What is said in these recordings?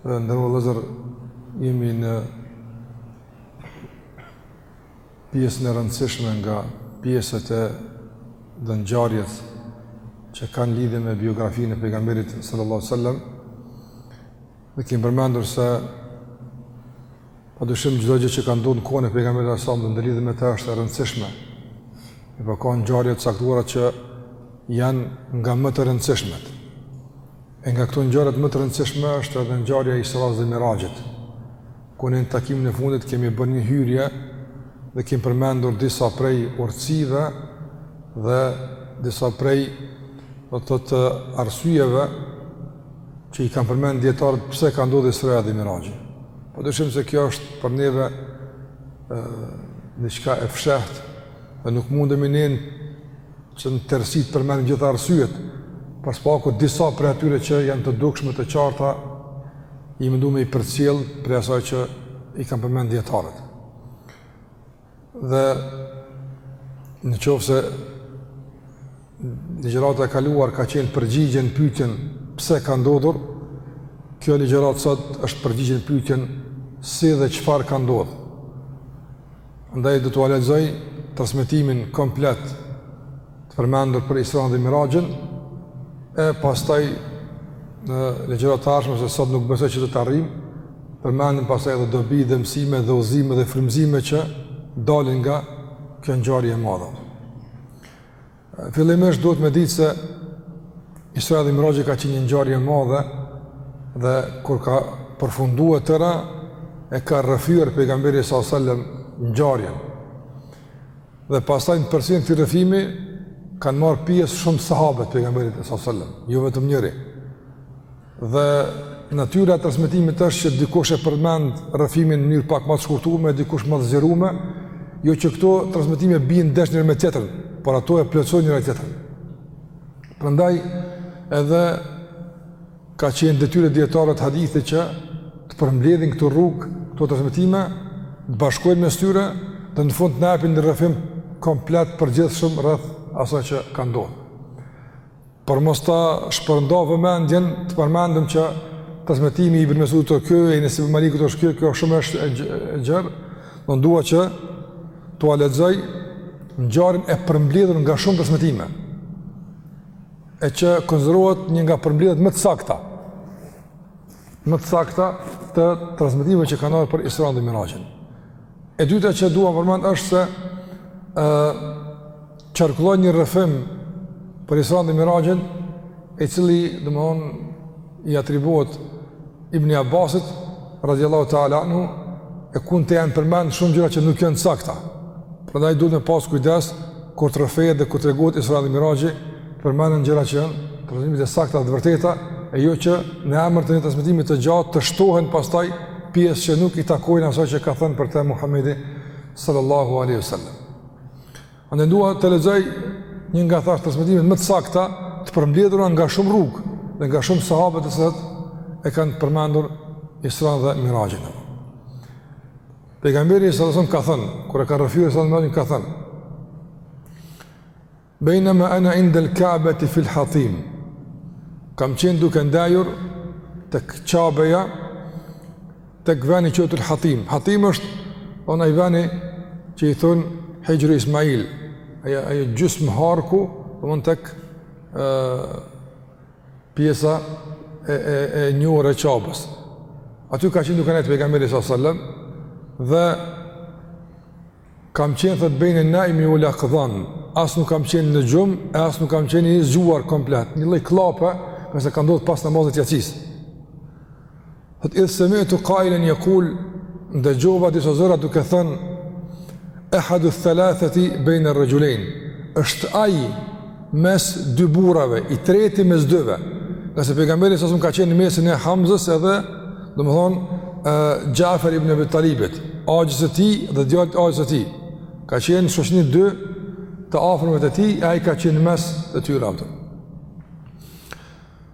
Të nderuar vëllezër, jemi në pjesën e rëndësishme nga pjesët edhe ngjarjet që kanë lidhje me biografinë e pejgamberit sallallahu sallam dhe kemi përmendur se pa dyshim çdo gjë që ka ndodh në kohën e pejgamberit alejhi selam dhe ndërlidhet me të është e rëndësishme por po ka ngjarje të caktuara që janë nga më të rëndësishmet E nga këto ngjarje më të rëndësishme është edhe ngjarja e Israsë dhe Miraxhit, ku në takimin e fundit kemi bërë një hyrje dhe kemi përmendur disa prej urtësive dhe disa prej do të thotë arsyeve që i kanë përmend dijetarët pse ka ndodhë Israja dhe Miraxhi. Pa dyshim se kjo është për neve diçka e fshehtë dhe nuk mundemi në që në tërësi të përmendim gjitha arsyet, por së paku disa prej atyre që janë të dukshme të qarta, jemi mundu me i përcjell prej asaj që i kanë përmend dijetarët. Dhe në qoftë se ligjërata e kaluar ka qenë përgjigje në pyetjen pse ka ndodhur, kjo ligjëratë sot është përgjigje në pyetjen si dhe çfarë ka ndodh. Andaj do t'ua lexoj transmetimin komplet të përmendur për Isranë dhe Miraxhin, e pastaj në ligjërata të ardhshme, se sot nuk besoj që do të arrijmë, përmendim pastaj edhe dobi dhe mësime dhe udhëzime dhe frymëzime që dalin nga kjo ngjarje e madhe. Fillimisht duhet me ditë se Isra dhe Miraxhi ka qenë një ngjarje e madhe dhe kur ka përfundu e tëra e ka rrëfyer pejgamberi sa sallam ngjarjen. Dhe pastaj në përcjelljen e këtij rrëfimi kanë marrë pjesë shumë sahabë të pejgamberit sa sallam, jo vetëm njëri. Dhe natyra e transmetimit është që dikush e përmend rrëfimin në mënyrë pak ma të shkurtume, dikush ma të zgjerume, jo që këto transmetime bien ndesh njëra me tjetrën, por ato e plotësojnë njëra tjetrën. Prandaj edhe ka qenë detyrë e dijetarëve të hadithit që të përmbledhin këto rrugë, këto transmetime, të bashkojnë mes tyre dhe në fund të na japin një rrëfim komplet të përgjithshëm rreth asaj që ka ndodh. Për mos ta shpërndarë vëmendjen, të përmendim që transmetimi i Ibn Mesudit është ky, i Enes ibn Malikut është kjo, kjo shumë është e gjerë, unë dua që t'ua lexoj ngjarjen e përmbledhur nga shumë transmetime, e që konsiderohet një nga përmbledhjet më të sakta, më të sakta të transmetimeve që kanë ardhur për Isranë dhe Miraxhin. E dyta që dua të përmend është se ë qarkullon një rrëfim për Isra dhe Miraxhin, e cili domethonë i atribuohet Ibn Abbasit radhiyallahu ta'ala anhu, e ku aty janë përmend shumë gjëra që nuk janë të sakta. Prandaj duhet me pas kujdes kur të rrëfehet dhe kur tregohet Isra dhe Miraxhi Të përmenden gjëra që janë transmetime të sakta dhe të vërteta, e jo që në emër të një transmetimi të gjatë të shtohen pastaj pjesë që nuk i takojnë asaj që ka thënë për te Muhamedi sallallahu alaihi wasallam. Andaj dua të lexoj një nga thash transmetimet më të sakta të përmbledhura nga shumë rrugë dhe nga shumë sahabe të cilët e kanë përmendur Isra dhe Miraxhin. Pejgamberi sallallahu alaihi wasallam ka thënë, kur e ka rrëfyer Isra dhe Miraxhin ka thënë. Bejnema ana inda al-Ka'bati fi al-Hatim. Kam qenë duke ndejtur tek Qabeja tek vendi që quhet Hatim. Hatim është domethonë ai vendi që i thon Hixhri Ismail. Ai ai gjysmëharku, domethonë tek ë pjesa e e e njërës anë Qabes. Aty ka qenë duke ndejt pejgamberi sallallahu alajhi wasallam dhe Kam qenë thot bejne naimi uel jakdhan, as nuk kam qenë në gjumë, e as nuk kam qenë i zgjuar komplet, një lloj kllape, ngase ka ndodhë pas namazit t'jacisë. Thot idh semi'tu kailen jekul, ndëgjova disa zëra duke thënë, ehadu thelatheti bejne rraxhulejn, është ai mes dy burrave, i treti mes dyve. Ngase pejgamberi a.s. ka qenë në mesin e Hamzës edhe, domethonë, Xhafer ibn Abi Talibit, axhës së tij dhe djalit të axhës së tij. Ka qenë në shoqni dy të afërmve të tij, ai ka qenë mes tyre aty.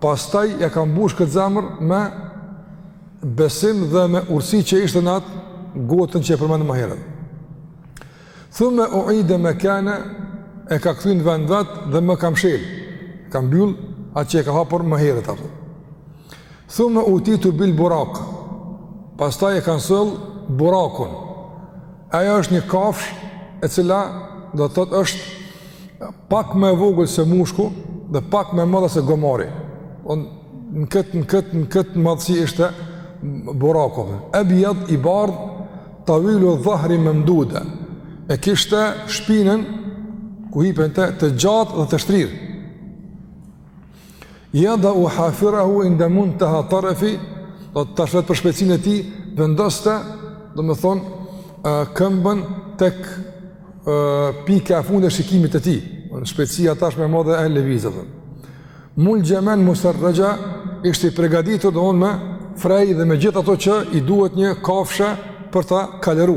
Pastaj ia ka mbush këtë zemër me besim dhe me urësi që ishte në atë gotën që e përmendëm më herët. Thumme uide mekanehu e ka kthy n'vend vet dhe ma ka mshel, ka mbyll atë që e ka hapur më herët atë. Thumme utitu bil burak, pastaj e kanë sëll burakun. Ajo është një kafshë e cila do të thotë është Pak më e vogël se mushku dhe pak më e madhe se gomari. Domethonë, në këtë, në këtë, në këtë madhësi ishte Buraku. Ebjad i bardhë, tavilu dhahri memdude. E kishte shpinën ku hipen n'te, të gjatë dhe të shtrirë. Jedau hafirahu inde munteha tarefi, thotë tash për shpejtësinë e tij, vendoste, domethënë, këmbën tek pika e fundit e shikimit të tij, shpejtësia tash më e madhe e lëvizjeve, Mulxhemen musarraxha, ishte i pregaditur domethënë me frej dhe me gjithë ato që i duhet një kafshë për ta kalëru.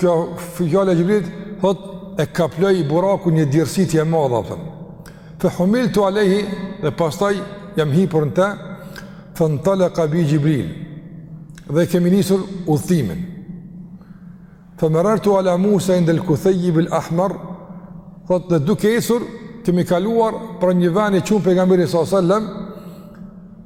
Kjo fjalë e Xhibrilit, thot, e kaploi burakun një djersitje e madhe, thot. Fe humiltu alejhi dhe pastaj jam hipur në te, fentaleka bi Xhibril dhe kemi nisur udhëtimin. Fe merartu ala Musa indel kuthejbil ahmar, thot dhe duke ecur, kemi kaluar pranë një veni e quan pejgamberi s.a.s.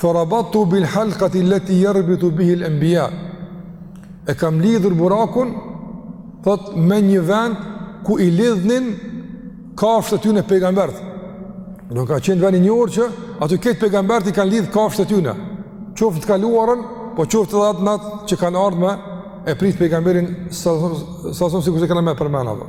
Farabattu bil halqati allati yarbitu bihi al anbiya. E kam lidhur burakun thot me një vend ku i lidhnin kafshët e tyre pejgambert. Domethënë ka qenë vend i njohur që aty këta pejgambert i kanë lidh kafshët e tyre. Qoftë të kaluarën, po qoftë edhe atë natë që kanë ardhur me e prit pejgamberin s.a.s. sikurse kena me përmend ato.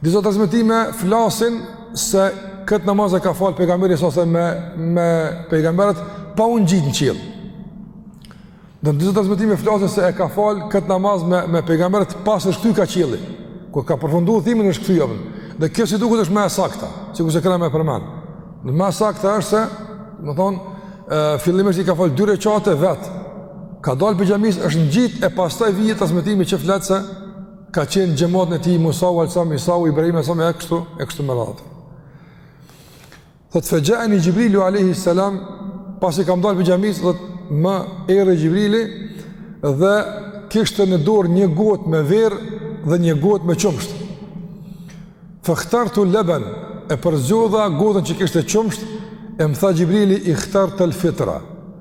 Disa transmetime flasin se këtë namaz e ka falë pejgamberi s.a.s. me, me pejgamberët pa u ngjit në qiell. Dhe disa transmetime flasin se e ka falë këtë namaz me, me pejgamberët pasi është kthy nga qielli. Kur ka përfundu udhëtimin është kthy apo. Dhe kjo si duket është më e sakta, sikurse kena me përmenë. Dhe më e sakta është se, domethënë, fillimisht i ka falë dy reqate vetë. Ka dalë prej xhamisë është ngjit e pastaj vjen transmetimi që flet se ka qenë në xhematin e tij Musau alejhi selam, Isau, Ibrahimi alejhi selam e kështu e kështu me radhë. Thot fe xhaeni Xhibrilu alejhi selam pasi kam dalë prej xhamisë thot më erdhi Xhibrili dhe kishte në dorë një gotë me verë dhe një gotë me qumësht. Fehtartu leben e përzgjodha gotën që kishte qumësht e më tha Xhibrili ihtartel fitra.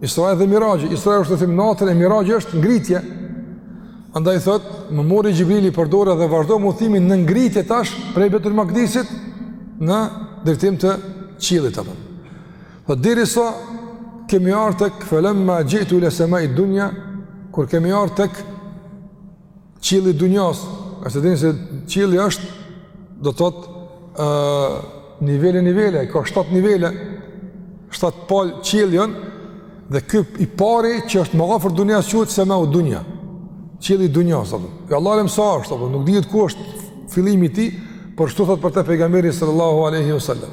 Israja dhe Miraxhi, Israja është udhëtim natën e Miraxhi është ngritje. Andaj thot, më mori Xhibrili për dore dhe vazhduam udhëtimin në ngritje tash prej Bejtul Makdisit në drejtim të qiellit. Apo. Dhe derisa kemi ardh tek felemma xhi'tu ile semai dunja, kur kemi ardh tek qielli i dunjas, se e dini se qielli është do të thotë ë uh, nivele nivele, ka 7 nivele, 7 palë qiell janë dhe ky i pari që është më afër dunjas quhet semau dunja. Qielli i dunjas apo. Allahu alem sa është apo, nuk dihet ku është fillimi i tij, por kshtu thotë për te pejgamberi sallallahu alaihi wasallam.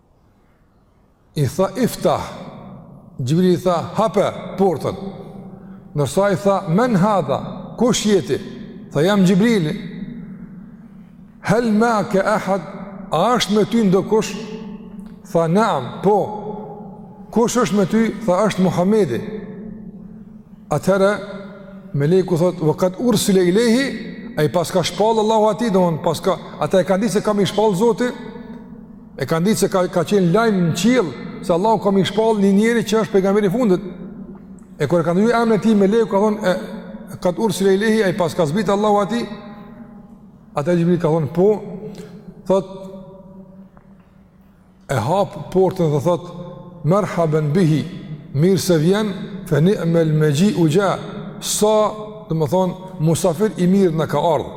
I tha, iftah, Gjibril i tha, hape, portën, ndërsa i tha, men hadha, kush je ti, tha, jam Gjibrili, hel ma ke ahad, a është me ty ndokush, tha, naam, po, kush është me ty, tha, është Muhammedi, atëherë, meleku thot, ve kad ursile ilejhi, a i paska shpallë Allahu atij, dhe paska, ata e kanë dit se ka me i shpallë zoti, E kanë ditë se ka, ka qenë lajmë në qiell, se Allahu ka me i shpall një njeri që është pejgamber i fundit. E kur e kanë dëgju emrin e tij meleku, ka thonë, e, kad ursile ilejhi, i paska zbrit Allahu atij, atëherë Gjibrili ka thonë, po, thot, e hap portën dhe thot, merhaben bihi, mirë se vjen, fe ni'mel megjiu gja, sa, domethënë, musafir i mirë na ka ardhë.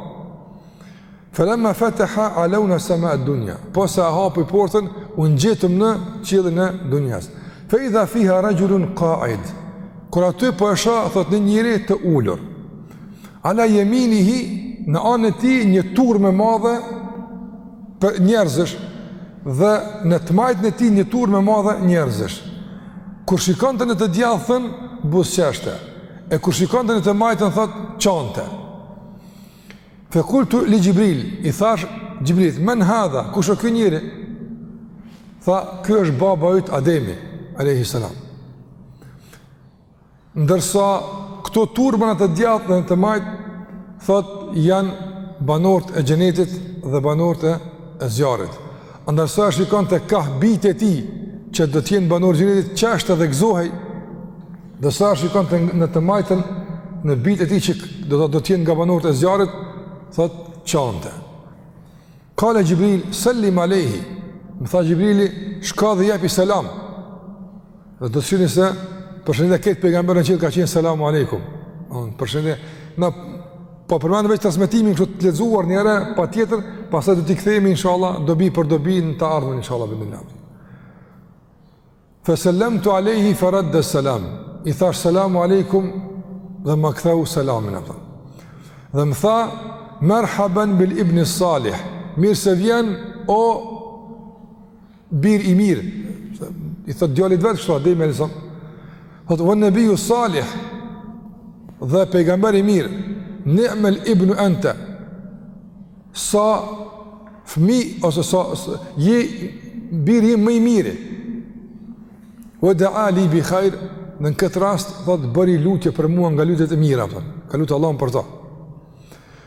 Falamma fataha alawna sama ad-dunya. Po sa e hapi portën, u ngjitëm në qiellin e dunjas. Fa idha fiha rajulun qa'id. Kur aty po e shoh thot një njeri të ulur. Ala yaminihi në anën e tij një turmë e madhe prej njerëzish dhe në të majtën e tij një turmë e madhe njerëzish. Kur shikonte në të djathtën buzëqeshte e kur shikonte në të majtën thot qante. Fe kultu li Gjibril, i thash Gjibrilit, men hadha, kush është ky njeri? Tha, ky është baba yt Ademi, a.s. Ndërsa, këto turma në të djathtë dhe në të majtë, thot, janë banorët e gjenetit dhe banorët e zjarrit. Ndërsa ai shikonte kah bijt e tij që do të jenë banorë xhenetit qeshte dhe gëzohej. Ndërsa ai shikonte në të majtën në bijt e tij që do të do të jenë nga banorët e zjarrit, thot qante. Kale Gjibril, sel-lim alejhi, më tha Gjibrili, shko dhe jepi selam. Dhe do të shihni se përshëndetja e këtyre pejgamberëve ka qenë selamu alejkum. Unë mm, përshëndetje. Na po përmendim veç transmetimin këtu të lexuar një herë, patjetër, pastaj do t'i kthehemi inshallah dobi për dobi në të ardhmen inshallah bi idhnilah. Fa selemtu alejhi fa radde selam. I thash selamu alejkum dhe më ktheu selamin atë. Dhe më tha merhaban bil ibn salih. Mirë se vjen o bir i mirë, i thot djalit vet kështu, Ademi a.s. Thot, ve nebiju salih, dhe pejgamber i mirë, ni'mel ibnu ente, sa fmi, ose sa, je bir im i mirë, ve dea li bi khajr, dhe në këtë rast, thot, bëri lutje për mua nga lutjet e mira, për, ka lutë Allahun për ta.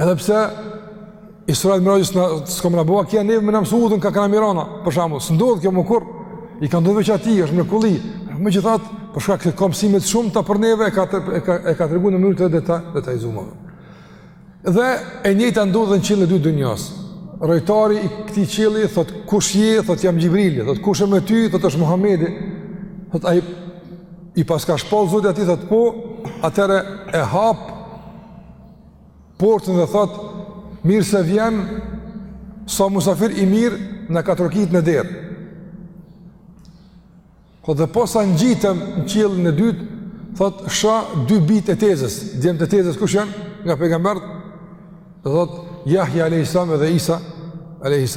Edhe pse Isra e Miraxhi ne s'kemi me e ba, që neve me na mësu udhën kah kena me ra na, për shembull, s'ndodh kjo më kurrë, i ka ndodhë veç atij, është mrekulli, megjithatë, për shkak të kam simit shumë të për neve, e ka, të, e ka, e ka tregu në mënyrë të deta, detajzuar. Dhe e njëjta ndodh në qiellin e dy dynjasë, rojtari i këtij qielli, thot kush je, thot jam Xhibrili, thot kush e me ty, thot është Muhammedi, thot a i, i paska shpallë Zoti atij, thot po, atëherë e hapë, portën dhe thot mirë se vjen sa musafir i mirë na ka trokit në derë. Thot dhe posa u ngjitëm në qiellin e dytë, thot shoh dy bijtë e tezes, djemtë e tezes kush janë nga pejgamberët, dhe thot jahja a.s. dhe isa a.s.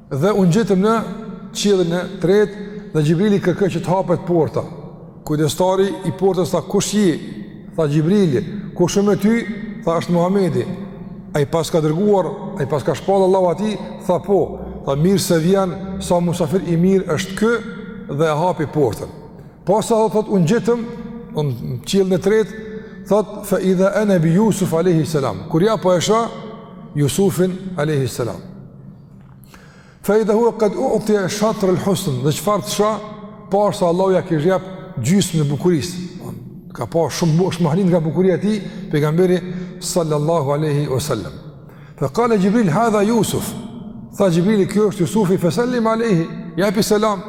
Dhe u ngjitëm në qiellin e tretë dhe Xhibrili kërkoi që të hapet porta. Kujdestari i portës tha kush je, tha Xhibrili, kush e me ty, tha është Muhamedi. A i paska dërguar, a i paska shpallë Allahu atij, tha po, tha mirë se vjen, sa musafir i mirë është ky dhe e hapi portën. Posa thot u ngjitëm në qiellin e tretë, thot fe idha ene bi Jusuf a.s. Kur ja po e shoh Jusufin a.s. Fe idha huve kad utije shatrel husn Dhe çfarë të shoh Pashë se Allahu ia kishte jep gjysmën e bukurisë Ka pa shumë më shumë nga bukuria e tij Pejgamberi sallallahu aleyhi o sallam Fe kale Xhibril hadha Jusuf Tha Xhibrili ky është Jusufi Fe sallim aleyhi Jepi selam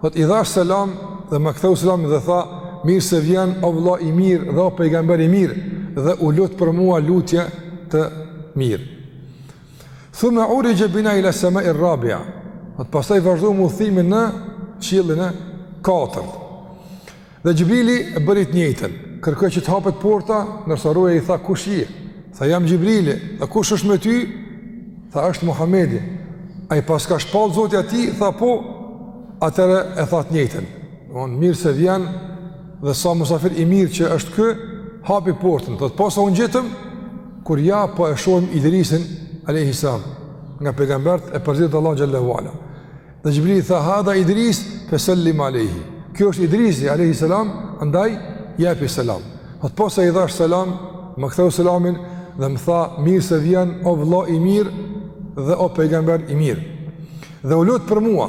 Thot i dhash selam Dhe ma ktheu selam dhe tha Mirë se vjen o vla i mirë Dhe o pejgamber i mirë Dhe u lut për mua lutje të mirë Thumme urixhe bina ila semai rabia, thot pastaj vazhdojmë udhëtimin në qiellin e katërt. Dhe Xhibrili e bëri të njëjtën, kërkoi që të hapet porta, ndërsa roja i tha kush je, tha jam Xhibrili, dhe kush është me ty, tha është Muhammedi, a i paska shpall Zoti atij, tha po, atëherë e tha të njëjtën. O mirë se vjen dhe sa musafir i mirë që është ky, hapi portën, thotë posa u ngjitëm, Kur ja po e shohim Idrisin alayhi salam nga pejgambert e përzgjedhur të Allahut xhel-le ve ala. Dhe Xhibrili tha hada Idris fe sallim alayhi. Ky është Idrisi alayhi salam, andaj japi selam. Thot posa i dhash selam, ma ktheu selamin dhe më tha mirë se vjen o vëlla i mirë dhe o pejgamber i mirë. Dhe u lut për mua.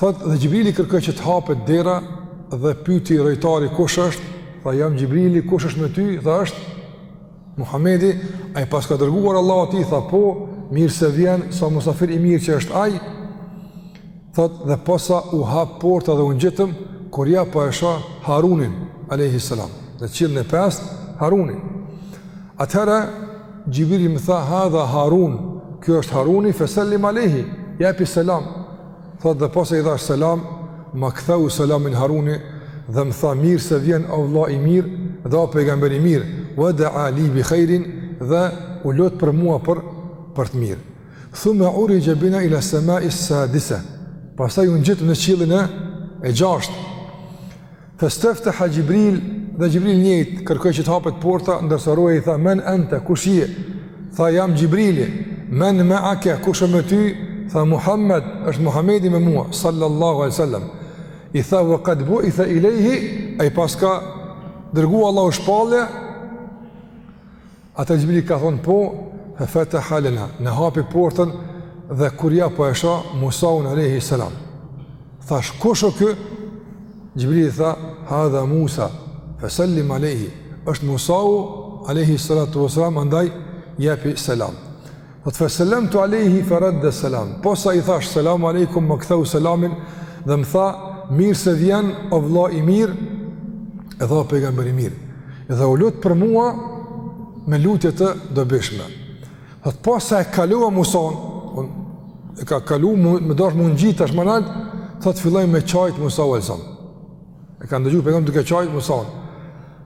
Thotë dhe Xhibrili kërkoi që të hapet dera dhe pyti rojtari kush është, tha jam Xhibrili, kush është me ty, tha është Muhamedi, a i paska dërguar Allahu atij, tha po, mirë se vjen, sa musafir i mirë që është ai, thotë dhe posa u hap porta dhe u ngjitëm, kur ja pa po e shoh Harunin, a.s. në qiellin e pest, Harunin. Atëherë, Xhibrili më tha, hadha Harun, ky është Haruni, fe sellim alejhi, jepi selam. Thot dhe posa i dhash selam, ma ktheu selamin Haruni, dhe më tha, mirë se vjen o vla i mirë, dhe o pejgamber i mirë, ve dea li bi hajrin, dhe u lut për mua për, për të mirë. Thumme urixhe bina ila semai sadise, pastaj u ngjit në qiellin e, e gjashtë, Festefteha Xhibril dhe Xhibril njëjt kërkoi që të hapet porta, ndërsa roja i tha men ente, kush je? Tha jam Xhibrili, men meake, kush e me ty? Tha Muhammed, është Muhammedi me mua, sallallahu alejhi ve sellem. I tha ve kad buithe ilejhi, a i paska dërgu Allahu shpallje, Atëherë Xhibrili ka thonë, Po, fe fetaha lena, na hapi portën dhe kur ja po e shoh Musaun alejhi selam. Thash, kush ë ky? Xhibrili tha, Hadha Musa, fe sallim alejhi. Është Musau alejhi salatu wasalam, andaj jepi selam. Thotë fe selemtu alejhi fe redde selam, posa i thash selam alejkum ma ktheu selamin dhe më tha mirë se vjen o vla i mirë edhe o pejgamber i mirë edhe u lut për mua me lutje të dobishme. Thotë posa e kalova Musan, e ka kalu me dash m'u ngjit tash më naltë, thotë filloi me qajtë Musau alejhi selam. E ka ndëgju pejgamberi duke qajtë Musaun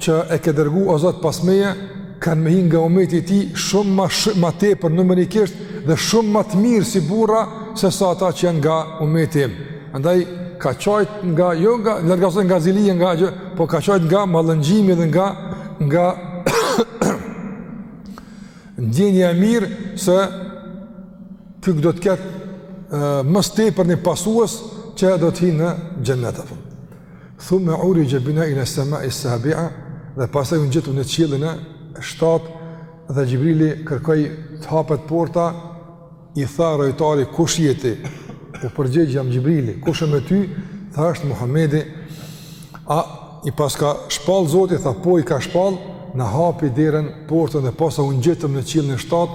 që e ke dërgu o Zot pas meje, kanë me hi nga umeti i tij shumë ma, sh ma tepër numerikisht dhe shumë ma të mirë si burra se sa ata që janë nga umeti im. Andaj, ka qajt nga, jo nga, lërgasoj nga zilia nga gjë, po ka qajt nga mallëngjimi dhe nga, nga ndjenja e mirë se ky do të ketë më së tepërmi pasues që do të hijnë në xhennet. Thumme urixhe bina ila semais sabia dhe pastaj u ngjitëm në qiellin e shtat dhe Xhibrili kërkoi të hapet porta i tha rojtari kush jeti u përgjegj jam Xhibrili kush e me ty tha është Muhammedi a i paska shpall Zoti tha po i ka shpall na hapi derën portën dhe pastaj u ngjitëm në qiellin e shtat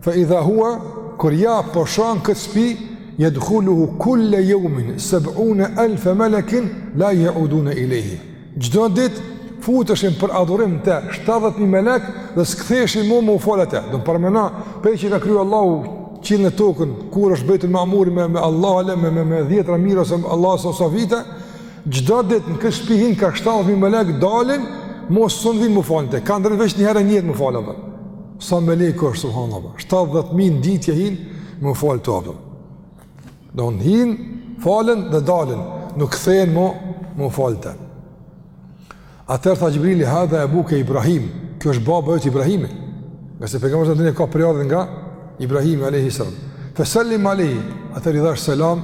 Fa idha huwa kur ja po shoh kët shpi yadkhuluhu kull yawmin 70000 malak la yaudun ilayhi. Çdo dit futeshin për adhurim në te 70000 melek dhe s'ktheheshin më me u fal atë. Domethënë pej që ka kriju Allahu qiellin e tokën kur është Bejtul Mamuri me me Allahu alem me, me dhjetra mijë ose Allahu sa sa vite. Çdo dit në kët shpi hin ka 70000 melek dalin mo s'mundin me u fal në te. Kan drejt veç një herë një herë me u fal n'te. Sa melek është, subhanallah, 70.000 në ditë hin, me u fal në te abëm. Në në hin, falën dhe dalën, nuk kthehen më, me u fal në te. Atëherë tha Xhibrili, hadha ebuke Ibrahim, ky është baba yt Ibrahimi, ngase pejgamberi a.s. e ka prejardhjen nga Ibrahimi a.s. Fesallim alejhi. Atëherë i dhash selam,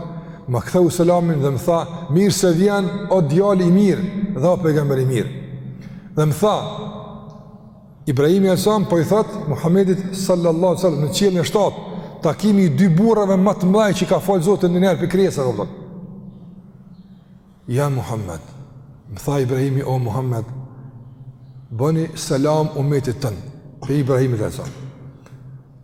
ma ktheu selamin dhe më tha, mirë se vjen, o djalë i mirë, dhe o pejgamber i mirë. Dhe më tha, Ibrahimi alayhis salam po i thot Muhamedit sallallahu alaihi wasallam në qiellin e shtatë, takimi i dy burrave më të mëdhenj që ka fal Zoti ndonjëherë për krijesa do thot. Ja Muhammed, më tha Ibrahimi o Muhammed, bëni selam umetit tënd, pej Ibrahimit alayhis salam.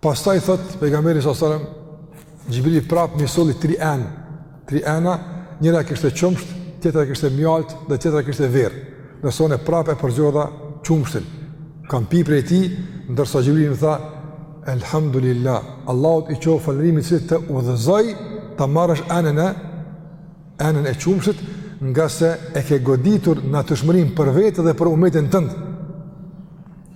Pastaj thot pejgamberi sa selam Xhibrili prap më solli tri enë, tri ena, njëra kishte qumësht, tjetra kishte mjalt dhe tjetra kishte verë. Ndërsa unë prap e përzgjodha qumështin. Kam pi prej tij, ndërsa Xhibrili më tha Elhamdulillah, Allahut i qoft falënderimi i cili të udhëzoi ta marrësh enën e enën e qumshtit, ngase e ke goditur natyrshmërinë për vete dhe për umetin tënd.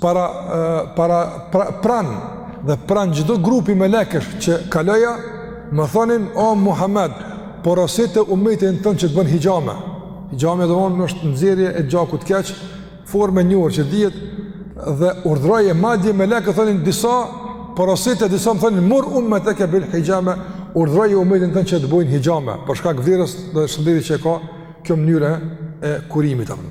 para para pra, pran dhe pran çdo grupi melekësh që kaloja më thonin o Muhammed porosite umetin tënd që të bëjnë hixhame hixhame domethënë është nxjerrje e gjakut të keq formë e njohur që dihet dhe urdhroje madje melekët thonin disa porosite disa më thonin mur umeteke bil hixhame urdhroje umetin tënd që të bëjnë hixhame për shkak vlerës dhe shëndetit që ka kjo mënyrë e kurimit amë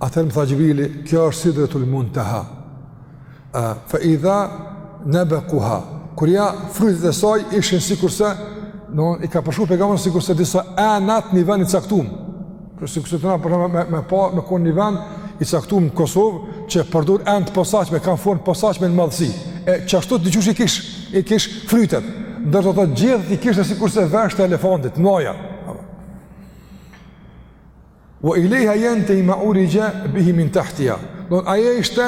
Atëherë më tha Xhibrili, kjo është Sidretul Munteha. Fa idha nebikuha. Kur ja frytet e saj ishin sikurse, në i ka përshkru pejgamberi sikurse disa enë të një vendi t'caktum. Kërë sikurse të na përna me, me, pa, me konë një vend i caktum në Kosovë, që përdor enë të posaçme, kanë formë t'posaçme në madhësi. E qashtu diqysh i kish, i kish frytet. Ndërsa gjethet i kishte sikurse veshët e elefantit, mdhaja. Wa ilayha yantahi ma urija bihi min tahtiha. Don ajo ishte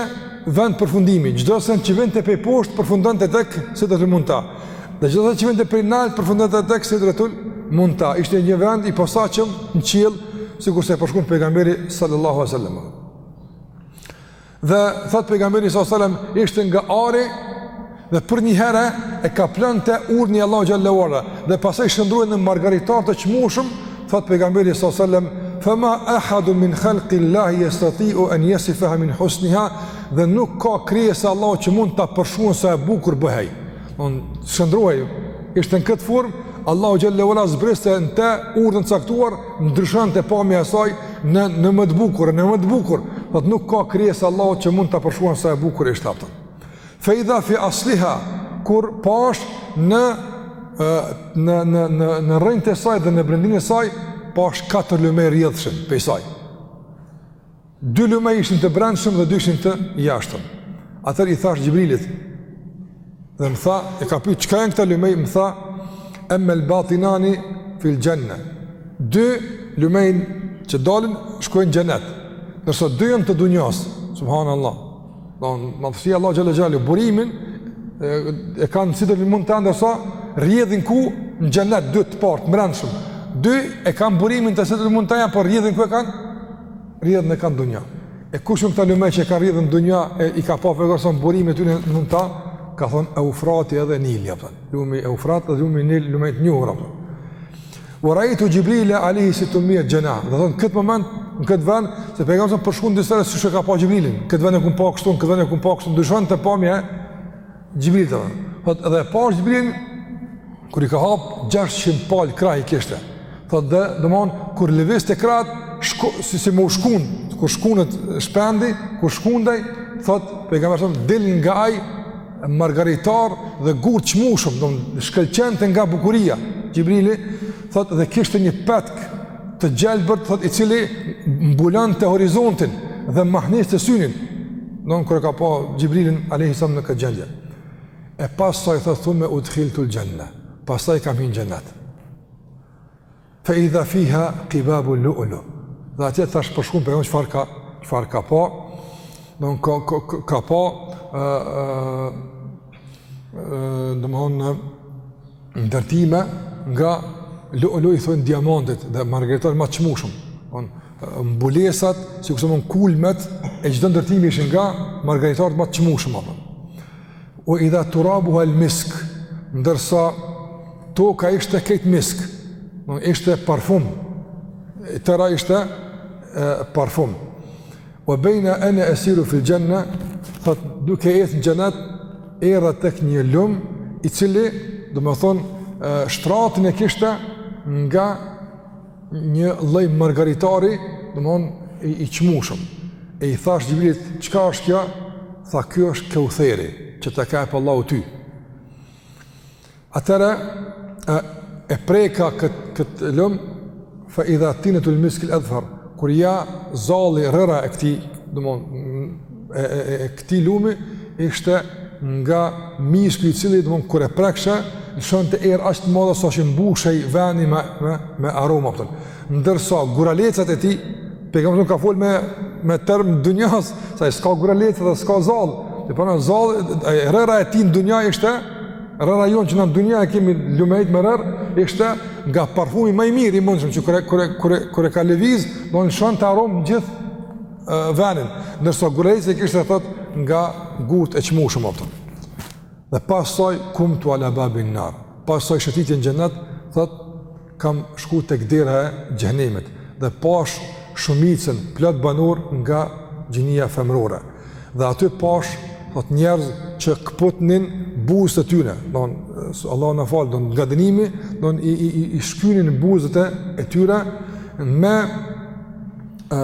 vend përfundimi. Çdo sen që vinte prej poshtë përfundonte tek Sidratul Muntaha. Dhe çdo sen që vinte prej lart përfundonte tek Sidratul Muntaha. Ishte një vend i posaçëm në qiell, sikurse e përshkruan pejgamberi sallallahu alaihi wasallam. Dhe thot pejgamberi a.s. selam ishte nga ari dhe përnjëherë e kaplonte urdhni Allahu xhelle ue ala dhe pastaj shndrrohej në margaritar të çmueshëm, thot pejgamberi a.s. selam fa ma ahadun min khalqi llahi yastati'u an yasifaha min husniha dhe nuk ka krijesë e Allahut që mund ta përshkruajë sa e bukur bëhej. Shëndrrohej, ishte në këtë formë, Allahu xhelle ue ala zbriste në te urdhën të caktuar, ndryshonte pamja e saj në, në më të bukur, në më të bukur, thot nuk ka krijesë e Allahut që mund ta përshkruajë sa e bukur ishte a po kupton. Fe idha fi asliha, kur pash në, në, në, në, në rrënjët e saj dhe në brendinë e saj, pash katër lumenj rrjedhshin prej saj. Dy lumenj ishin të brendshëm dhe dy ishin të jashtëm. Atëherë i thash Xhibrilit, dhe më tha, e ka pyet, çka janë këta lumenj, më tha, emmel batinani fil xhenne. Dy lumenj që dalin, shkojnë n'xhennet. Ndërsa dy janë të dunjas, subhanAllah. Madhësia e Allahut xhelle xhelaluhu, burimin e, e kanë Sidretul Munteha, rrjedhin ku në xhennet, dy të parët, brendshmit. Dy e kanë burimin te Sidretul Munteha, por rrjedhën ku e kanë rrjedhën e kanë n'dunja. E kush janë këta lumenj që kanë rrjedhën n'dunja e i ka pa pejgamberi a.s. burimin e tyne n'Munteha, thon Eufrati edhe Nili apo. Lumi Eufrat dhe lumi Nil lumenj të njohur apo. Wa raitu Xhibril alayhi sittu mi'eti xhenah. Do thon kët moment në kët vend se pejgamberi përshkrun disa herë siç e ka pa Xhibrilin. Kët vend e kam pa kështu, kët vend e kam pa kështu, ndryshonte pamja. Xhibrilit a.s.. Thot, dhe e pashë Xhibrilin, kur i ka hapë 600 palë krah i kishte. Thot, dhe, domethonë, kur lëvizte krahët, shko, si si me u shkund, kur shkundet shpendi, kur shkundej, thot, pejgamberi a.s., dilnin nga ai, margaritar dhe gurë të çmueshëm, domethonë shkëlqente nga bukuria. Xhibrili, thot, dhe kishte një petk, të gjelbër thot i cili mbulonte horizontin dhe mahniste synin domethonë kur ka pa Xhibrilin alayhi salam në këtë gjendje e pastaj thot thumme udkhiltul janna pastaj kam hyrë në xhenet fa idha fiha qibabu lu'lu dhe atje tash po shkon po çfarë ka çfarë ka pa domethonë ka ka, ka, ka pa ë domethonë, ndërtime nga lu'lu i thonë diamantit dhe margaritarit ma të çmueshëm. Domethonë, mbulesat, sikurse me thonë kulmet, e çdo ndërtimi ishin nga margaritarët ma të çmueshëm. Apo. Wa idha turabuhal misk, ndërsa toka ishte krejt misk, domethonë, ishte parfum, e tëra ishte e, parfum. Wa bejna ene esiru fil xhenne, thot duke ecë në xhenet, erdha tek një lum, i cili, domethënë, shtratin e kishte nga një lloj margaritari, domethënë, i, i çmushëm. E i thash Xhibrilit, çka është kjo? Tha, ky është Keutheri, që ta ka jep Allahu ty. Atëherë e preka kët kët lum fa idha tinatuhu miskun adhfar kur ja zalli rëra e këtij domethënë e e e këtij lumi ishte nga misku i cili domethënë kur e preksha lëshonte erë aq të madhe sa që mbushej vendi me me me aroma Ndërsa guralecat e tij, pejgamberi ka fol me me termet e dunjas, se aty s'ka guraleca dhe s'ka zall. Dhe po na zall, rëra e tij në dunja ishte rëra jonë që na në dunja e kemi lumenjt me rër, ishte nga parfumi më i mirë i mundshëm që kur kur kur kur e ka lëviz, lëshonte aromë gjithë uh, vendin. Ndërsa guralecat i kishte thot nga gurt e çmushëm apo. Dhe pas asaj kum tu ala babin nar. Pas asaj shëtitje n'xhenet, thot kam shku tek dera e xhehnemit dhe pash shumicën plot banor nga gjinia femërore. Dhe aty pash thot njerëz që kputnin buzët e tyre, don Allahu na fal, don nga dënimi, don i i i, i shkynin buzët e tyre me ë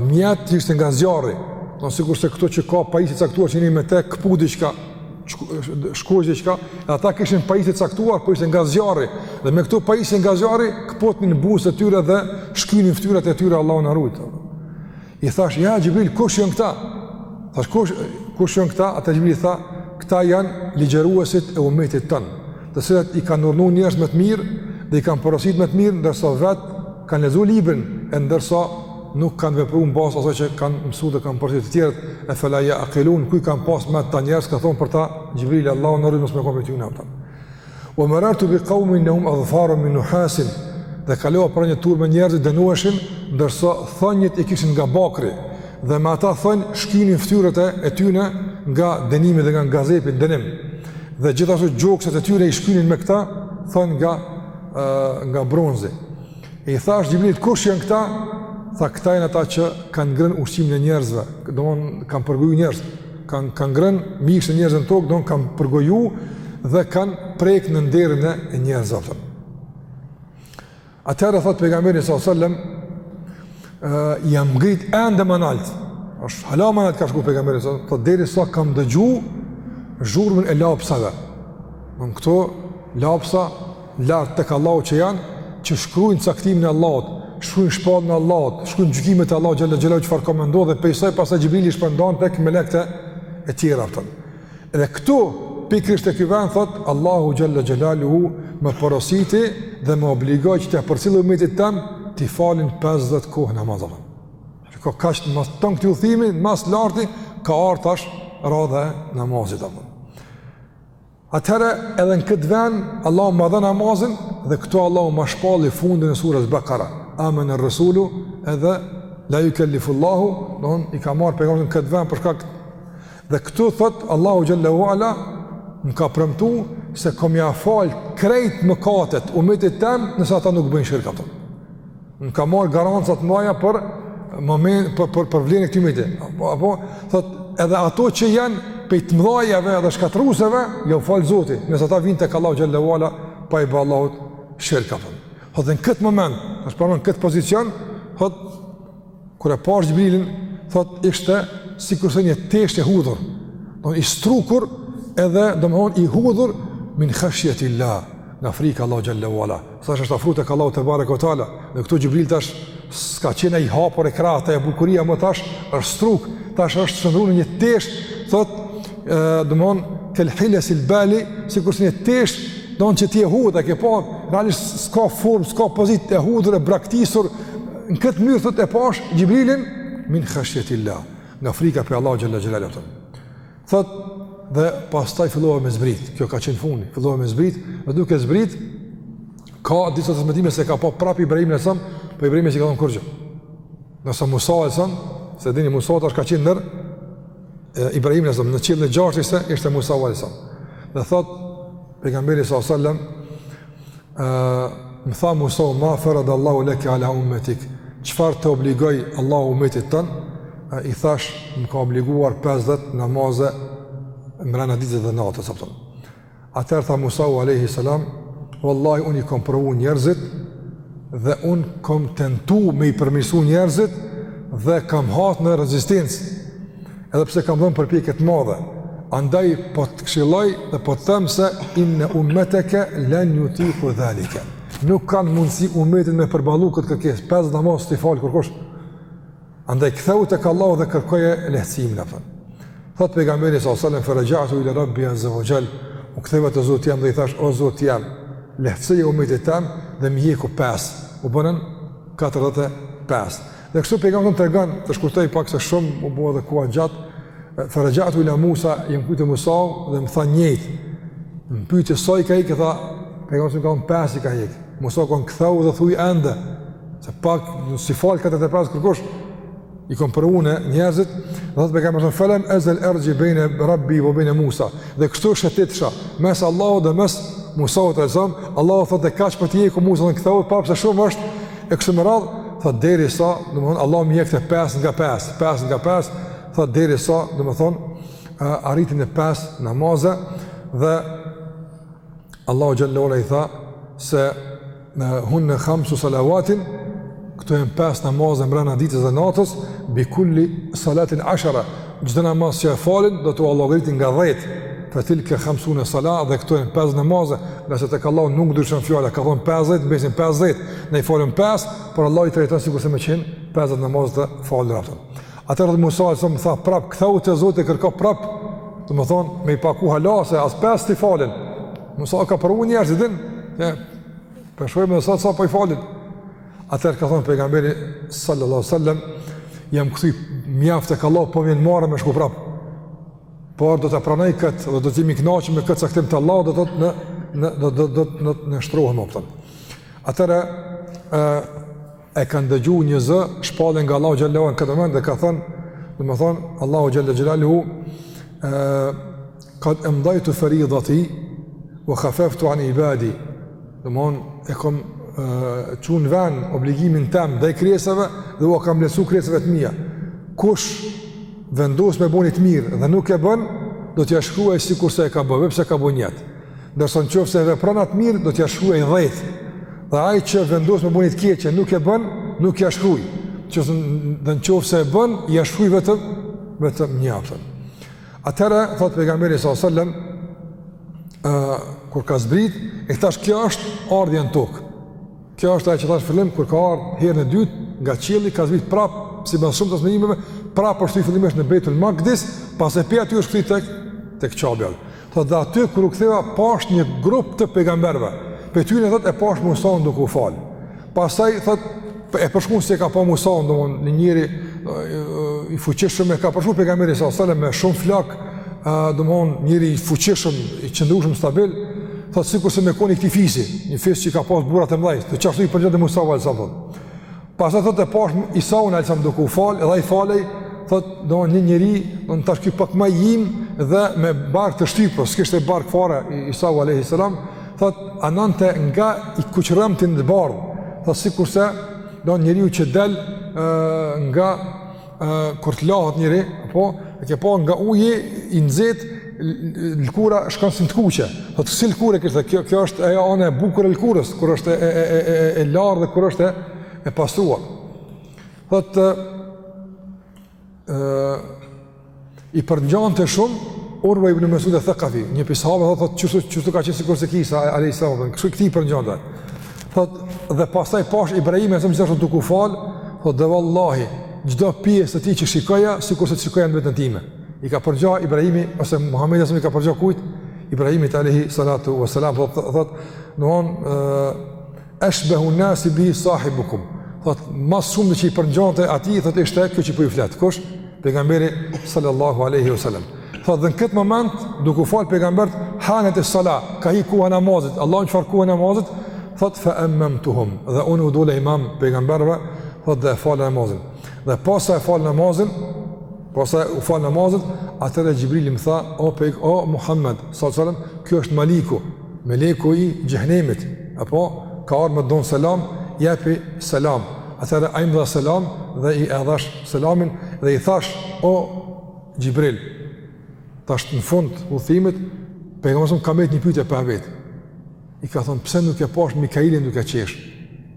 mjete që ishin nga zjarri. Don sikurse këto që ka pajisje të caktuar që ne me të e kput diçka, shky diçka, dhe ata kishin pajisje të caktuar, pajisje nga zjarri, dhe me këto pajisje nga zjarri, këpotnin buzët e tyre dhe shkynin ftyrat e tyre, Allahu na rujtë. I thash, ja, Xhibril, kush janë këta? Thash, kush, kush janë këta? Atëherë Xhibrili tha, këta janë ligjëruesit e umetit tënë, të cilët i kanë urdhnu njerëz me të mirë, dhe i kanë porosit me të mirë, ndërsa vetë kanë lexuar librin ndërsa nuk kanë vepruar mbas asaj që kanë mësuar dhe kanë porositur të tjerët e fala ya'qilun ku i kanë pas mend ta njerëz ka thon për ta Xhibril Allahu na rujt mos me komit ju nafta wa marartu bi qaumin lahum adfaru min nuhasin dhe kalova për një turmë njerëz që dënoheshin ndërsa thonjt i kishin nga bakri dhe me ata thonj shkynin fytyrat e tyre nga dënimi dhe nga gazepi dënim dhe gjithashtu gjokset e tyre i shkynin me këta thonj nga nga bronzi. E i thash Xhibrilit, kush janë këta? Tha, këta janë ata që kanë ngrënë ushqimin e njerëzve, domethënë kanë përgoju njerëz, kanë kan ngrënë mishin e njerëzve n'tokë, domethënë kanë përgoju dhe kanë prek në nderin e njerëzve. Thë. Atëherë, thotë pejgamberi s.a.s. jam ngrit ende ma nalt, është hala ma nalt ka shku pejgamberi s.a.s. Thotë, derisa kam dëgju zhurmën e lapsave. Në këto lapsa lart tek Allahu që janë, që shkruajnë caktimin e Allahut, shkruajnë shpalljen e Allahut, shkruajnë gjykimet e Allahut xhalla xhela çfarë ka menduar dhe pejsoj pastaj Xhibrili shpërndan tek melekët e tjerë, a kupton. Dhe këtu pikërisht tek ky vend thot Allahu xhalla xhelaluhu më porositi dhe më obligoi që ta përcjell umetit tem t'i falin 50 kohë namazave. Shikoj kaç të mos ton këtu udhëtimi, ma së larti ka ardhur tash radha e namazit apo. Atëherë edhe në këtë vend Allahu ma dha namazin dhe këtu Allahu ma shpalli fundin e surës Bakara. Amene Rresulu edhe la jukellifullahu, domethon, i ka marrë pejgamberi n'këtë vend për shkak të. Dhe këtu thot Allahu xhalla ue ala më ka premtu se kom me ja falë krejt mëkatet umetit tem nëse ata nuk bëjnë shirk, a kupton. Unë ka marrë garanca të mëdha për moment për për për vlerën e këtij umeti. Apo apo thot edhe ato që janë pej të mëdhajave edhe shkatërruseve, jau fal Zoti, nëse ata vijnë tek Allahu xhalla ue ala pa i bë Allahut shirk apo. Thot në këtë moment, asht pra në këtë pozicion, thot Kur e pashë Xhibrilin, thot ishte sikurse një teshë e hudhur, don i strukur edhe domethonë i hudhur min khashjetilah, nga frika e Allahut xhalla ue ala. Tash është afru tek Allahu tebareke ue teala, dhe këtu Xhibrili tash s'ka qenë i hapur e krahët e bukuria, ama tash është struk, tash është shndërru në një teshë, thot domethonë kel hilsil bali, sikurse një teshë don që ti e hudh, e ke pa, realisht s'ka formë, s'ka pozitë, e hudhur e braktisur, Në këtë mënyrë thotë e pash Xhibrilin min khashyatillah, nga frika për Allahu xhalla xhelaluhu. Thot dhe pastaj fillova me zbrit. Kjo ka qenë fundi. Fillova me zbrit, dhe duke zbrit ka disa transmetime se ka pa prap Ibrahimin alejhi selam, po Ibrahimi s'i ka thon kurgjë. Ndërsa Musa alejhi selam, siç e dini Musa tash ka qenë ndër Ibrahimin alejhi selam, në qiellin e gjashtë ishte Musa alejhi selam. Dhe thot pejgamberi sallallahu alajhi wasallam më tha Musa, ma ferada Allahu leke ala umetik, çfarë të obligoi Allahu umetit tën, i thash, më ka obliguar 50 namaze mrena ditës dhe natës, a kupton. Atëherë tha Musau alejhi salam, Wallahi unë i kom provu njerëzit dhe unë kom tentu me i përmirësu njerëzit dhe kam hasë në rezistencë. Edhe pse kam dhënë përpjekje të madhe, andaj po të këshilloj dhe po të them se inna ummataka lan yutiqu zalika. Nuk kanë mundësi umeti me përballu këtë kërkesë, pesë namaz s'i fal kurkush. Andaj kthehu tek Allahu dhe kërkoje lehtësimin apo. Thot pejgamberi sa selam farajatu ila rabbi azza wa jall, u ktheva te Zoti jem dhe i thash o Zoti jem, lehtësoja umetit tem dhe m'i heku pesë. U bënën 45. Dhe kështu pejgamberi të tregon, të shkurtoj pak se shumë u bë edhe koha e gjatë. Farajatu ila Musa, jam kthy te Musa dhe më tha njëjtë. Më pyeti sa i ka ikë tha, pejgamberi ka qenë pesë ka ikë. Musa ka kthehu dhe thuj ende. Se pak s'i fal këta të pesë kërkush i kom provu unë njerëzit, dhe thotë pejgamberi fa lam azal arji baina rabbi wa baina Musa. Dhe kështu shëtitsha, mes Allahut dhe mes Musa të zon, Allahu thotë kaq po ti ku Musa kthehu prap se shumë është E kështu me radhë, tha derisa, domethënë Allahu më hiqte 5 nga 5, 5 nga 5, tha derisa, domethënë arriti në 5 namaze dhe Allahu xhelle ala i tha se innehunne khamsu salavatin këto janë 5 namaze mbrenda ditës dhe natës bi kulli salatin ashara Çdo namaz që e falin do t'u llogaritin nga 10. Fa tilka khamsuna sala dhe këto janë 50 namaze, ngase tek Allahu nuk ndryshon fjala, ka thon 50, mbesin 50, ne i falëm 5, por Allahu i trajton sikur se me qen 50 namaz të falura ato. Atëherë Musa sa më tha prap kthehu te Zoti kërko prap, domethon me i paku hala se as 5 s'ti falin. Musa ka provu njerëz din, ja. Po shojmë sa sa po i falin. Atëherë ka thënë pejgamberi sallallahu alaihi wasallam, jam kthy mjaft tek Allahu, po m'vjen marre me shku prap. Por do ta pranoj këtë, dhe do të jemi kënaqur me këtë caktim të Allahut, do të në në do do do në nënshtrohem po thon. Atëherë ë e kanë dëgju një zë shpallje nga Allahu xhallahu në këtë moment dhe ka thënë, domethon Allahu xhelle xhelaluhu ë Kad emdajtu feridhati, wa khafaftu an ibadi, domethon, e kom çu në ven obligimin tem ndaj krijesave, dhe ua kam lehtësu krijesave të mija. Kush vendos me bo ni t'mirë dhe nuk e bën, do t'ja shkruaj sikurse e ka bërë, veç pse ka bë nijet. Ndërsa në qofë se e vepron atë t'mirë, do t'ja shkruaj dhjetë. Dhe ai që vendos me bo ni t'keqe, nuk e bën, nuk ja shkruaj. Qofë, dhe në qofë se e bën, ja shkruaj vetëm, vetëm një apton. Atëherë, thotë pejgamberi sa sallam, uh, kur ka zbrit, e thash kjo është ardhja në tokë. Kjo është ajo që thash n'fillim kur ka ardhur herën e dytë nga qielli ka zbrit prap sipas shumë transmetimeve, prap është kthy fillimisht në Beitul Maqdis, masnej prej aty është kthy tek tek Qabja. Thotë dhe aty kur u ktheva pash një grup të pejgamberëve. Prej tyre thotë e pash Musan duke u fal. Pastaj thot e përshkruan se ka pa Musa domthon një njeri i fuqishëm e ka përshkruar pejgamberi sa sala me shumë flok, domthon njeri i fuqishëm, i qëndrueshëm stabil, thot sikurse me kon i këtij fisi, një fis që ka pas burrat e mëdhenj, ashtu i përngjet Musa val sa thot. Pastaj thot e pash Isaun alejhi selam duke u fal, edhe ai falej, thot domthon një njeri, domthon tash ky pak më i imët dhe me bark të shtypur, s'kishte bark fare Isau alayhis salam, Thot, anonte nga i kuqërremti në të bardhë, thot, sikurse, do njeriu që del e, nga e, kur të lahet njeri, apo, e ke pa nga uji i nxehtë, lëkura shkon si në të kuqe. Thot, ksi lëkure kishte, kjo, kjo është ajo ana e bukur e lëkurës, kur është e, e, e, e, e larë dhe kur është e, e pastruar. Thot, i përngjante shumë Urva ibn Mesud eth-Thekafi, një prej sahabve, thot, thot, kështu, kështu ka qenë sikurse ky Isa, alejhi selam, kështu këtij i përngjante. Thot, dhe pastaj pash Ibrahimin alejhi selam gjithashtu duke u falë, thot, dhe vallahi, çdo pjesë të tij që shikoja, sikurse të shikoja në veten time. I ka përgja Ibrahimi, ose Muhammedi alejhi selam i ka përgja kujt, Ibrahimit alejhi salatu ve selam, thot, thot, thot, në honë, Eshbehu nasi bi sahibukum Thot, ma së shumti që i përngjante atij, thot, ishte ky që po, po ju flet. Kush? Pejgamberi sallallahu aleyhi wa sallam. Thot, dhe në këtë moment, duke u falë pejgamberët, hanet es-sala, ka hi koha e namazit, Allah në çfarë koha namazit, thot, fe emmemtuhum, dhe unë u dola imam pejgamberve, thot, dhe e fala namazin. Dhe posa e fala namazin, posa u fal namazi, atëherë Xhibrili më tha, o, pejg, o Muhammed, sallallahu aleyhi wa sallam, ky është Maliku, Meleku i xhehnemit, apo, ka ardh me dhonë selam, jepi selam. Atëherë, ai më dha selam dhe ia dhash selamin dhe i thash, o, Xhibril, tash në fund udhëtimit, pejgamberi alejhi selam ka met një pytje pa vet. I ka thonë, pse nuk e pash Mikailin duke qeshë?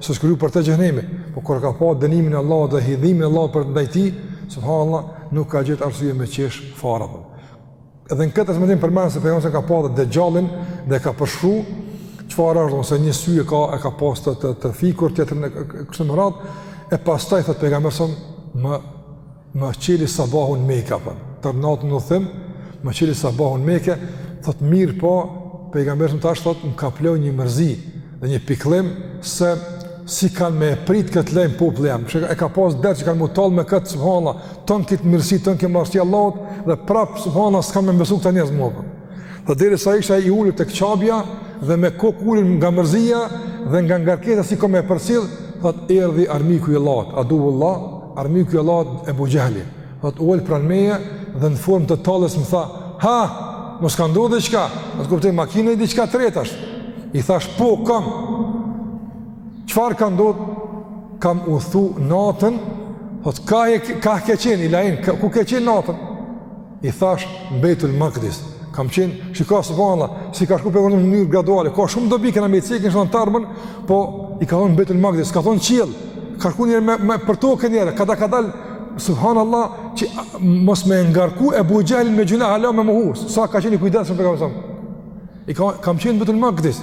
S'është kriju për te xhehnemi, po kur ka pa dënimin e Allahut dhe hidhërimin e Allahut për, ndaj tij, subhanallah, nuk ka gjet arsye me qesh fara. Për. Edhe në këtë transmetim përmendet se pejgamberi alejhi selam ka pa dhe dexhallin dhe e ka përshkru, çfarë është, ose një sy e ka, e ka pas të, të, të fikur, tjetrin, kështu me radhë, e pastaj, thotë pejgamberi alejhi selam më Më qeli sabahun meke, për, tër natën në thim, më qeli sabahun meke, thot mirë po, pejgamberi alejhi selam tash thot më kaploi një mërzi dhe një pikëllim se si kanë me prit kët lajm populli jem. Kështu e ka pas dert që kanë m'u tall me kët subhanallah, ton kit mirësi, ton kit madhësi Allahut dhe prap subhanallah s'kanë me m'besu këta njerëz mu. Dhe derisa isha i ulur tek Qabja dhe me kokë ulur nga mërzia dhe nga ngarkesa si kom me përcjell, thot erdhi armiku i Allahut, Aduvullah, armiku i Allahut Ebu Xhehli. Thot u ul pran meje dhe në formë të talljes më tha, "Ha, mos ka ndodhur diçka?" N'atë kuptim, a ki naj diçka t're tash. I thash, "Po, kam." Çfarë ka ndodhur? Kam udhtu natën, thot ka e ka ke qenë ila ejn, ku ke qenë natën? I thash Bejtul Makdis, kam qenë, shikoj subhanallah, si ka shkuar në mënyrë graduale, ka shumë dobi kur njeri e shikon, po i ka thënë Bejtul Makdis, ka thënë qiell, ka shkuar një me, me për tokën një herë, kada ka dal subhanallah që mos me ngarku Ebu Xhehlin me gjuna hala me mohu, sa ka qenë i kujdesshëm pejgamberi. I ka, kam qenë Bejtul Makdis.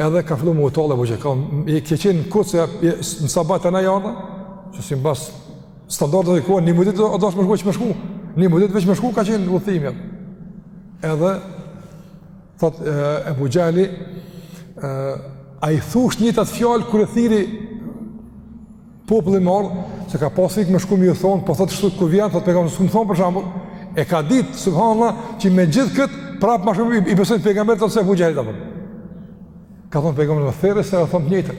Edhe ka filluar me u tall Ebu Xhehli, i ke qenë kurse në sabah na je ardh, që simbas Standardet e kohës, një muj t'u dasht me shku, që me shku, një muj ditë veç me shku ka qenë udhëtimi. Edhe, thot, e, Ebu Xhehli, e, a i thush njëjtat fjalë kur e thirri popullin me ardhë, se ka pas frikë me shku me ju thonë, po thot shtu kur vijnë, thot pejgamberi s'u thotë për shembull, e ka ditë, subhanallah, që me gjithë këtë, prapë ma shumë i besojnë pejgamberit se Ebu Xhehlit apo. Ka thonë pejgamberi thirre se e thom njëjtë.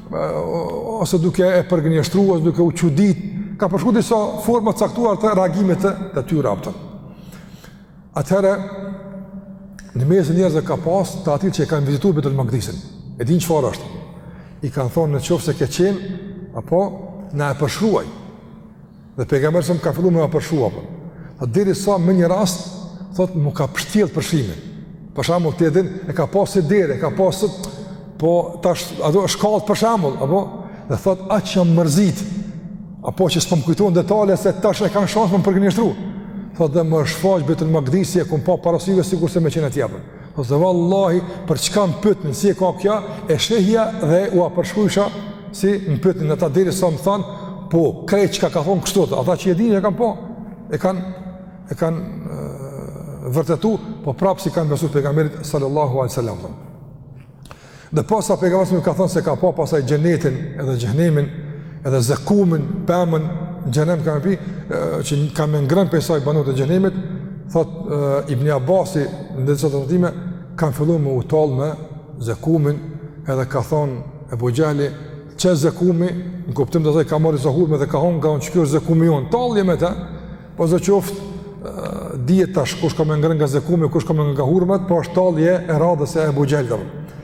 ose duke e përgënjështruar, ose duke u çudit, ka pas disa forma t'caktuara të reagimit të, të tyre apo. Atëherë, në mesin e njerëzve ka pas të atillë që e kanë vizitu Bejtul Makdisin. E dinë çfarë është. I kanë thonë në qoftë se ke qenë, apo na e përshkruaj. Dhe pejgamberi a.s. ka fillu me ua përshkru apo. A derisa në një rast thot më ka pshtjell përshkrimi. Për shembull ti e din e ka pasë si derë, e ka pasë po tash ato shkallë për shembull apo dhe thot aq jam mërzit. Apo që s'po më kujtohen detalet se tash e kanë shans me m'përgënjeshtru. Thot dhe m'u shfaq Bejtul Makdisi e kam pa para syve sikur se me qenë atje apo. Thotë vallahi për çka më pytnin si e ka kjo, e shihja dhe ua përshkruajsha si më pytnin ata derisa më thanë, po krejt çka ka thon kështu është, ata që e dinë e kanë pa. E kanë e kanë vërtetu, po prapë s'i kanë besu pejgamberit sallallahu alaihi wasallam. Dhe pasi pejgamberi a.s. ka thënë se ka pa pastaj xhenetin edhe xhehenemin edhe zekumin, pemën n'xhehenem ka me mbi që kanë me ngrën prej saj banorët e xhehenemit, thot e, Ibn Abbasi në disa transmetime kanë filluar me u tall me zekumin edhe ka thënë Ebu Xhehli qe zekumi në kuptim të asaj ka marrë ca hurme dhe ka hongër unë, ky zekumi, apo tallje me të Po sidoqoftë, dihet tash, kush ka me ngrën nga zekumi, kush ka me nga hurmet, po është tallje e radhës e Ebu Xhehlit.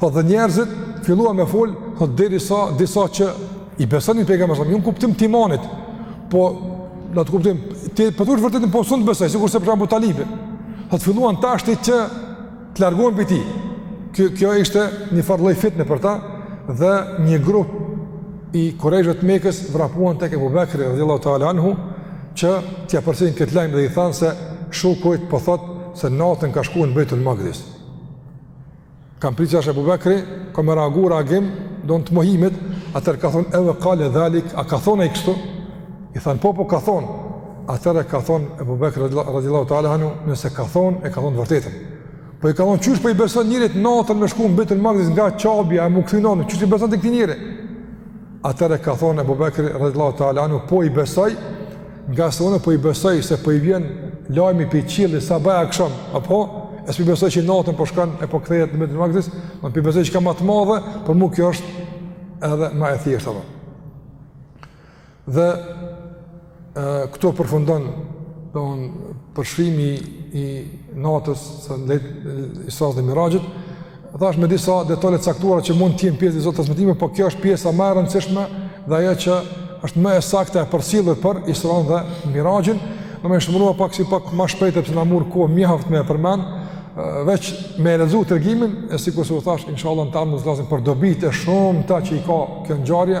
Thot dhe njerëzit filluan me fol, thot derisa disa që i besonin pejgamberit, jo në kuptim të imanit, po në të kuptim, ti po thu të vërtetën, po s'un të besaj, sikurse për shembull Ebu Talibi. Thot filluan tashti që të largohen prej tij. Kjo, kjo ishte një farë lloj fitne për ta dhe një grup i kurejshve të Mekës vrapuan tek Ebu Bekri radijallahu ta'ala anhu që t'ia përcjellin këtë lajm dhe i thanë se shoku jot po thot se natën ka shku në Bejtul Makdis. Kanë pritë që edhe Ebu Bekri ka me reagu reagim, domethënë të mohimit, atëherë ka thonë eue kale dhalik, a ka thonë ai kështu? I thanë po po ka thonë, Atëherë ka thon Abu Bekri radhiyallahu ta'ala anhu, nëse ka thon e ka thon vërtetën. Po i ka thon qysh po i beson njerit natën me shku n'Beitul Maqdis nga Qabja e m'u kthy, qysh i beson te këtij njeri. Atëherë ka thon Abu Bekri radhiyallahu ta'ala anhu, po i besoj ngase unë po i besoj se po i vjen lajmi prej qielli sabah e aksham, a po s'pi besoj që natën po shkon e po kthehet në Beitul Maqdis, unë pi besoj çka më të madhe, por mu kjo është edhe më e thjeshtë apo. Dhe këtu përfundon përshkrimi i natës së Isra dhe Miraxhit. Thash me disa detaje të caktuara që mund të jenë pjesë e do transmetime, por kjo është pjesa më e rëndësishme dhe ajo që është më e saktë e përcjellur për Isran dhe Miraxhin. Do me shkrua pak si pak më shpejt sepse na murr kohë mjaft me e përmend veç me e lexu tregimin, e sikurse u thash, inshallah në t'ardhmen flasim për dobitë e shumta që i ka kjo ngjarje,